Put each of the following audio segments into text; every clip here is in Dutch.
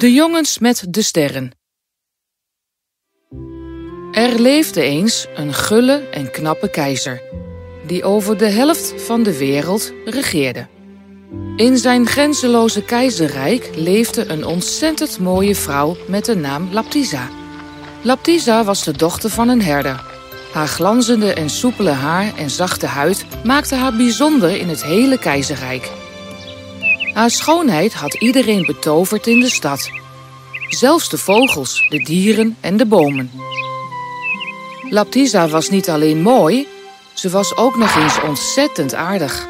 De jongens met de sterren. Er leefde eens een gulle en knappe keizer, die over de helft van de wereld regeerde. In zijn grenzeloze keizerrijk leefde een ontzettend mooie vrouw met de naam Laptisa. Laptisa was de dochter van een herder. Haar glanzende en soepele haar en zachte huid maakten haar bijzonder in het hele keizerrijk. Haar schoonheid had iedereen betoverd in de stad. Zelfs de vogels, de dieren en de bomen. Laptisa was niet alleen mooi, ze was ook nog eens ontzettend aardig.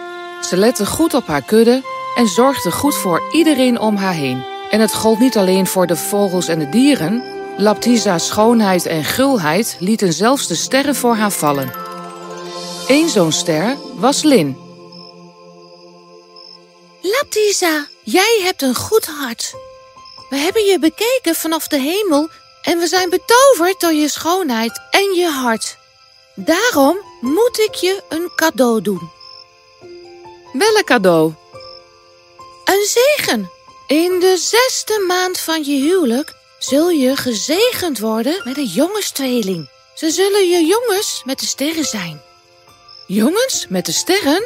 Ze lette goed op haar kudde en zorgde goed voor iedereen om haar heen. En het gold niet alleen voor de vogels en de dieren. Laptisa's schoonheid en gulheid lieten zelfs de sterren voor haar vallen. Eén zo'n ster was Lin. Laptisa, jij hebt een goed hart. We hebben je bekeken vanaf de hemel en we zijn betoverd door je schoonheid en je hart. Daarom moet ik je een cadeau doen. Welk cadeau? Een zegen. In de zesde maand van je huwelijk zul je gezegend worden met een jongenstweeling. Ze zullen je jongens met de sterren zijn. Jongens met de sterren?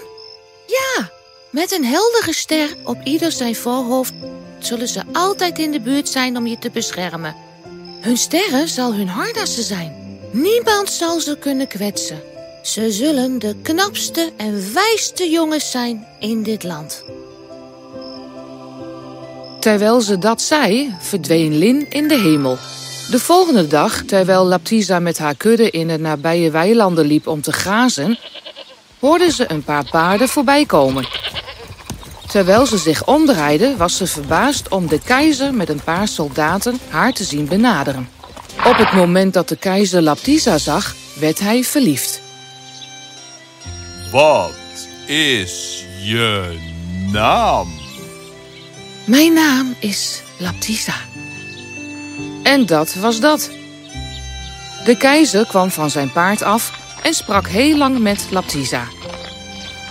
Ja, met een heldere ster op ieder zijn voorhoofd zullen ze altijd in de buurt zijn om je te beschermen. Hun sterren zal hun harnassen zijn. Niemand zal ze kunnen kwetsen. Ze zullen de knapste en wijste jongens zijn in dit land. Terwijl ze dat zei, verdween Lin in de hemel. De volgende dag, terwijl Laptisa met haar kudde in de nabije weilanden liep om te grazen, hoorde ze een paar paarden voorbij komen. Terwijl ze zich omdraaide, was ze verbaasd om de keizer met een paar soldaten haar te zien benaderen. Op het moment dat de keizer Laptisa zag, werd hij verliefd. Wat is je naam? Mijn naam is Laptisa. En dat was dat. De keizer kwam van zijn paard af en sprak heel lang met Laptisa.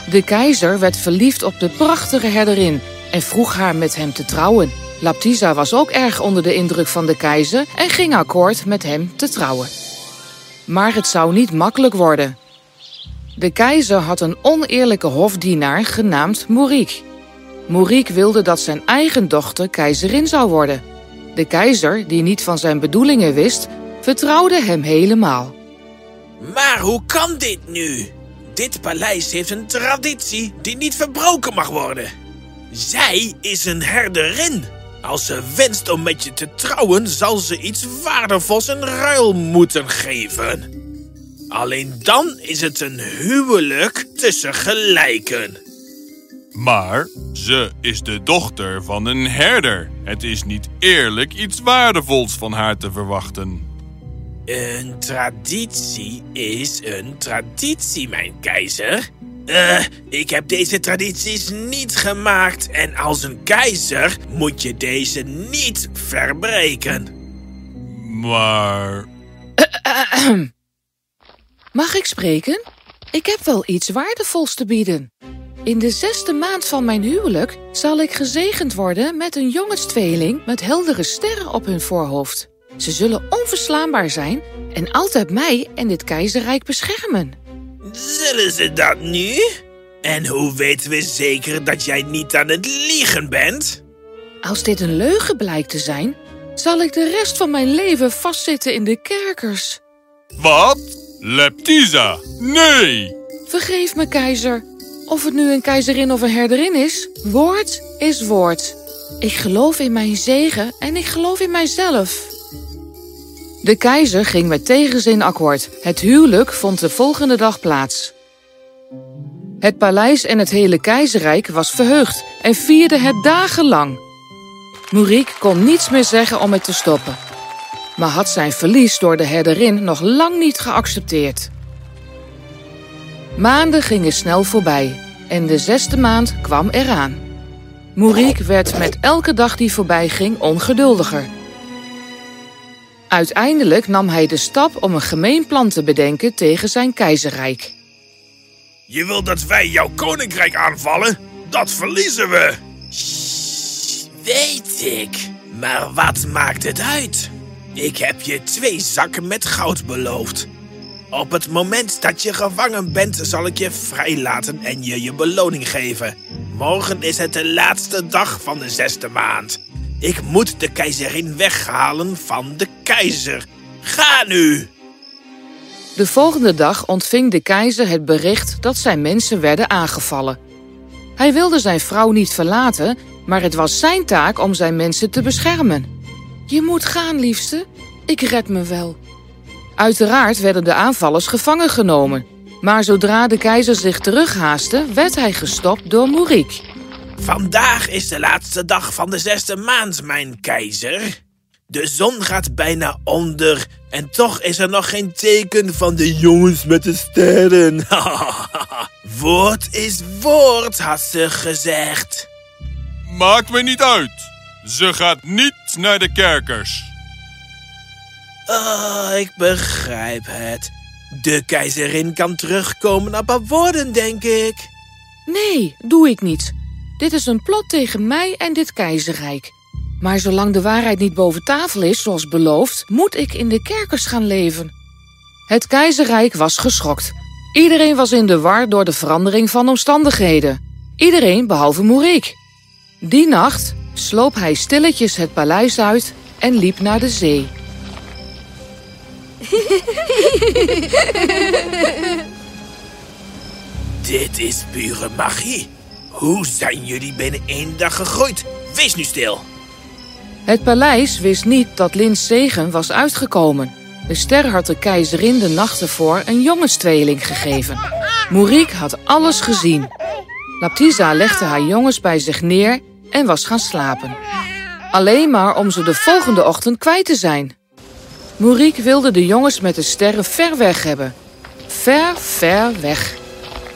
De keizer werd verliefd op de prachtige herderin en vroeg haar met hem te trouwen. Laptisa was ook erg onder de indruk van de keizer en ging akkoord met hem te trouwen. Maar het zou niet makkelijk worden. De keizer had een oneerlijke hofdienaar genaamd Moeriek. Moeriek wilde dat zijn eigen dochter keizerin zou worden. De keizer, die niet van zijn bedoelingen wist, vertrouwde hem helemaal. Maar hoe kan dit nu? Dit paleis heeft een traditie die niet verbroken mag worden. Zij is een herderin. Als ze wenst om met je te trouwen, zal ze iets waardevols in ruil moeten geven. Alleen dan is het een huwelijk tussen gelijken. Maar ze is de dochter van een herder. Het is niet eerlijk iets waardevols van haar te verwachten. Een traditie is een traditie, mijn keizer. Eh, ik heb deze tradities niet gemaakt en als een keizer moet je deze niet verbreken. Maar Mag ik spreken? Ik heb wel iets waardevols te bieden. In de zesde maand van mijn huwelijk zal ik gezegend worden met een jongenstweeling met heldere sterren op hun voorhoofd. Ze zullen onverslaanbaar zijn en altijd mij en dit keizerrijk beschermen. Zullen ze dat nu? En hoe weten we zeker dat jij niet aan het liegen bent? Als dit een leugen blijkt te zijn, zal ik de rest van mijn leven vastzitten in de kerkers. wat? Leptisa? Nee! Vergeef me, keizer. Of het nu een keizerin of een herderin is, woord is woord. Ik geloof in mijn zegen en ik geloof in mijzelf. De keizer ging met tegenzin akkoord. Het huwelijk vond de volgende dag plaats. Het paleis en het hele keizerrijk was verheugd en vierde het dagenlang. Moeriek kon niets meer zeggen om het te stoppen, maar had zijn verlies door de herderin nog lang niet geaccepteerd. Maanden gingen snel voorbij en de zesde maand kwam eraan. Moeriek werd met elke dag die voorbij ging ongeduldiger. Uiteindelijk nam hij de stap om een gemeen plan te bedenken tegen zijn keizerrijk. Je wil dat wij jouw koninkrijk aanvallen? Dat verliezen we. Weet ik. Maar wat maakt het uit? Ik heb je twee zakken met goud beloofd. Op het moment dat je gevangen bent, zal ik je vrijlaten en je je beloning geven. Morgen is het de laatste dag van de zesde maand. Ik moet de keizerin weghalen van de keizer. Ga nu! De volgende dag ontving de keizer het bericht dat zijn mensen werden aangevallen. Hij wilde zijn vrouw niet verlaten, maar het was zijn taak om zijn mensen te beschermen. Je moet gaan, liefste. Ik red me wel. Uiteraard werden de aanvallers gevangen genomen. Maar zodra de keizer zich terughaastte, werd hij gestopt door Moerik. Vandaag is de laatste dag van de zesde maand, mijn keizer. De zon gaat bijna onder en toch is er nog geen teken van de jongens met de sterren. woord is woord, had ze gezegd. Maakt me niet uit. Ze gaat niet naar de kerkers. Oh, ik begrijp het. De keizerin kan terugkomen op haar woorden, denk ik. Nee, doe ik niet. Dit is een plot tegen mij en dit keizerrijk. Maar zolang de waarheid niet boven tafel is, zoals beloofd, moet ik in de kerkers gaan leven. Het keizerrijk was geschokt. Iedereen was in de war door de verandering van omstandigheden. Iedereen behalve Moerik. Die nacht sloop hij stilletjes het paleis uit en liep naar de zee. Dit is pure magie. Hoe zijn jullie binnen één dag gegroeid? Wees nu stil. Het paleis wist niet dat Lins zegen was uitgekomen. De ster had de keizerin de nacht ervoor een jongenstweeling gegeven. Moerik had alles gezien. Laptisa legde haar jongens bij zich neer en was gaan slapen. Alleen maar om ze de volgende ochtend kwijt te zijn. Moerik wilde de jongens met de sterren ver weg hebben. Ver, ver weg.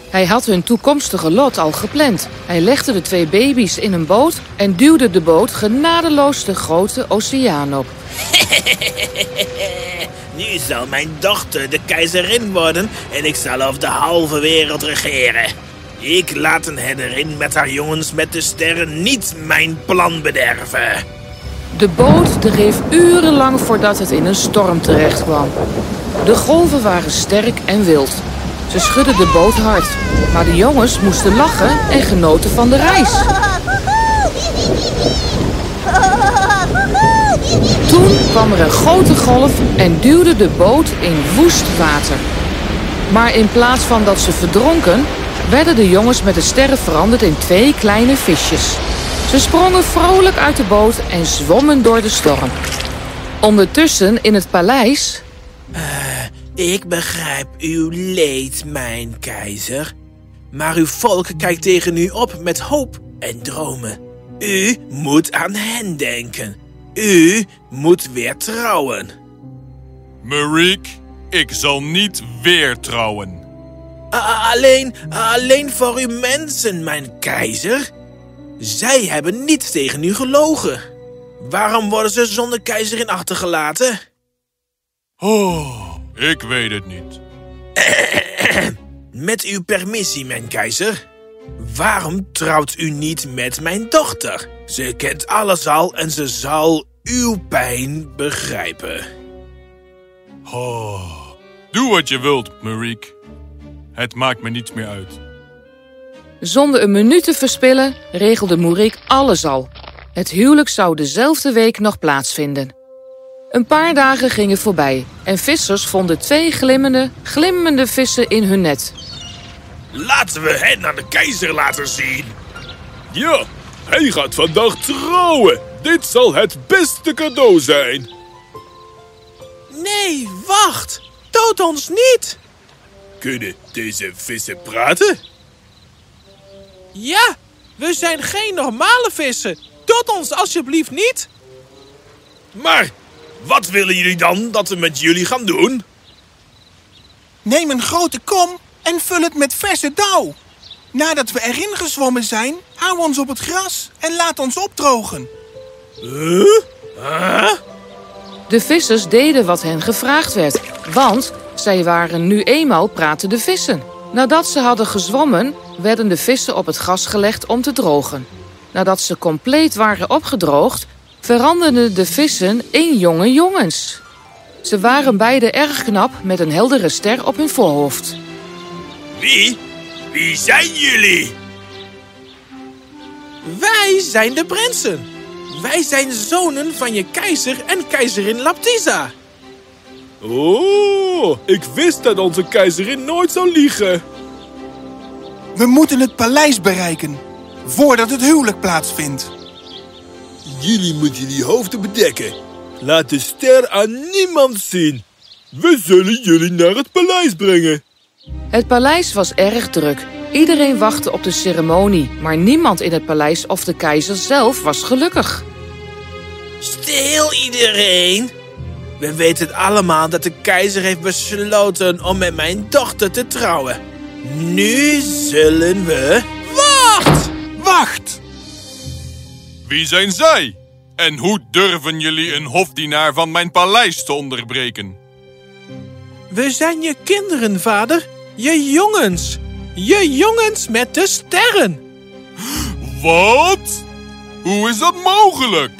Hij had hun toekomstige lot al gepland. Hij legde de twee baby's in een boot en duwde de boot genadeloos de grote oceaan op. nu zal mijn dochter de keizerin worden en ik zal over de halve wereld regeren. Ik laat een herderin met haar jongens met de sterren niet mijn plan bederven. De boot dreef urenlang voordat het in een storm terecht kwam. De golven waren sterk en wild. Ze schudden de boot hard, maar de jongens moesten lachen en genoten van de reis. Toen kwam er een grote golf en duwde de boot in woest water. Maar in plaats van dat ze verdronken, werden de jongens met de sterren veranderd in twee kleine visjes. Ze sprongen vrolijk uit de boot en zwommen door de storm. Ondertussen in het paleis... Ik begrijp uw leed, mijn keizer. Maar uw volk kijkt tegen u op met hoop en dromen. U moet aan hen denken. U moet weer trouwen. Mariek, ik zal niet weer trouwen. A- alleen, alleen voor uw mensen, mijn keizer. Zij hebben niet tegen u gelogen. Waarom worden ze zonder keizerin achtergelaten? Oh, ik weet het niet. Met uw permissie, mijn keizer. Waarom trouwt u niet met mijn dochter? Ze kent alles al en ze zal uw pijn begrijpen. Oh, doe wat je wilt, Mariek. Het maakt me niets meer uit. Zonder een minuut te verspillen regelde Moerik alles al. Het huwelijk zou dezelfde week nog plaatsvinden. Een paar dagen gingen voorbij en vissers vonden twee glimmende, glimmende vissen in hun net. Laten we hen aan de keizer laten zien. Ja, hij gaat vandaag trouwen. Dit zal het beste cadeau zijn. Nee, wacht. Dood ons niet. Kunnen deze vissen praten? Ja, we zijn geen normale vissen. Dood ons alsjeblieft niet. Maar wat willen jullie dan dat we met jullie gaan doen? Neem een grote kom en vul het met verse dauw. Nadat we erin gezwommen zijn, hou ons op het gras en laat ons opdrogen. Huh? Huh? De vissers deden wat hen gevraagd werd, want zij waren nu eenmaal pratende vissen. Nadat ze hadden gezwommen, werden de vissen op het gras gelegd om te drogen. Nadat ze compleet waren opgedroogd, veranderden de vissen in jonge jongens. Ze waren beide erg knap met een heldere ster op hun voorhoofd. Wie? Wie zijn jullie? Wij zijn de prinsen. Wij zijn zonen van je keizer en keizerin Laptisa. Oh, ik wist dat onze keizerin nooit zou liegen. We moeten het paleis bereiken, voordat het huwelijk plaatsvindt. Jullie moeten die hoofden bedekken. Laat de ster aan niemand zien. We zullen jullie naar het paleis brengen. Het paleis was erg druk. Iedereen wachtte op de ceremonie, maar niemand in het paleis of de keizer zelf was gelukkig. Stil iedereen. We weten allemaal dat de keizer heeft besloten om met mijn dochter te trouwen. Nu zullen we... Wacht! Wacht! Wie zijn zij? En hoe durven jullie een hofdienaar van mijn paleis te onderbreken? We zijn je kinderen, vader. Je jongens. Je jongens met de sterren. Wat? Hoe is dat mogelijk?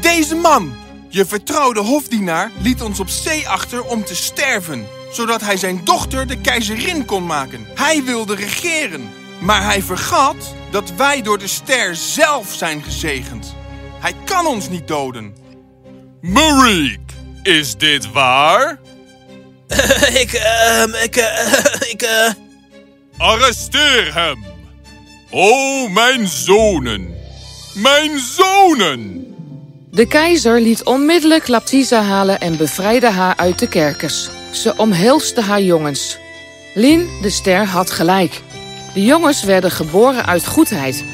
Deze man, je vertrouwde hofdienaar, liet ons op zee achter om te sterven. Zodat hij zijn dochter de keizerin kon maken. Hij wilde regeren. Maar hij vergat dat wij door de ster zelf zijn gezegend. Hij kan ons niet doden. Mariek, is dit waar? ik, ehm, ik, eh, ik, eh... Arresteer hem! O, mijn zonen! Mijn zonen! De keizer liet onmiddellijk Laptisa halen en bevrijdde haar uit de kerkers. Ze omhelste haar jongens. Lin, de ster, had gelijk. De jongens werden geboren uit goedheid.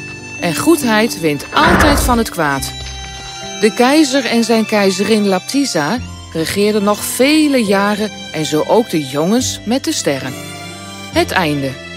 En goedheid wint altijd van het kwaad. De keizer en zijn keizerin Laptisa regeerden nog vele jaren en zo ook de jongens met de sterren. Het einde.